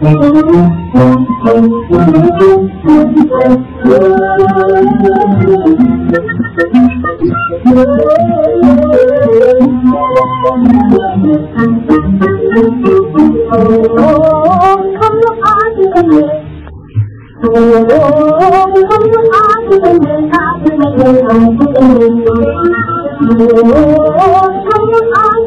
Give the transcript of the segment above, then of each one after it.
Oh,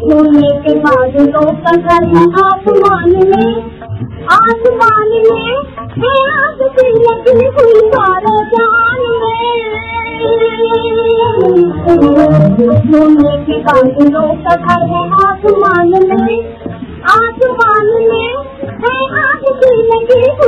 सोने के बाद तो कदर आसमान में आसमान में है हुई सारे जान में सोने के बाद तो कदर है आसमान में आसमान में है हुई।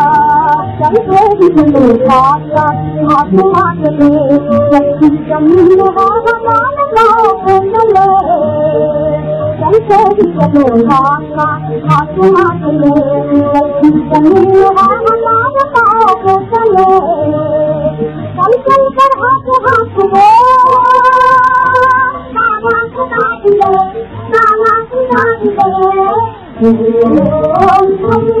đi thì không người họ gặp họ cũng họ cho người thật tình trong như họ có nó nó lo cùng nó lệ chẳng thế thì không người họ gặp họ cũng họ cho người thật tình trong như họ có nó nó lo cùng nó lệ chẳng thế thì họ cho họ cho bố ta làm cho ta đi lệ ta làm cho ta đi lệ Hãy subscribe cho kênh Ghiền Mì Gõ Để không bỏ lỡ những video hấp dẫn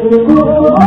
Oh,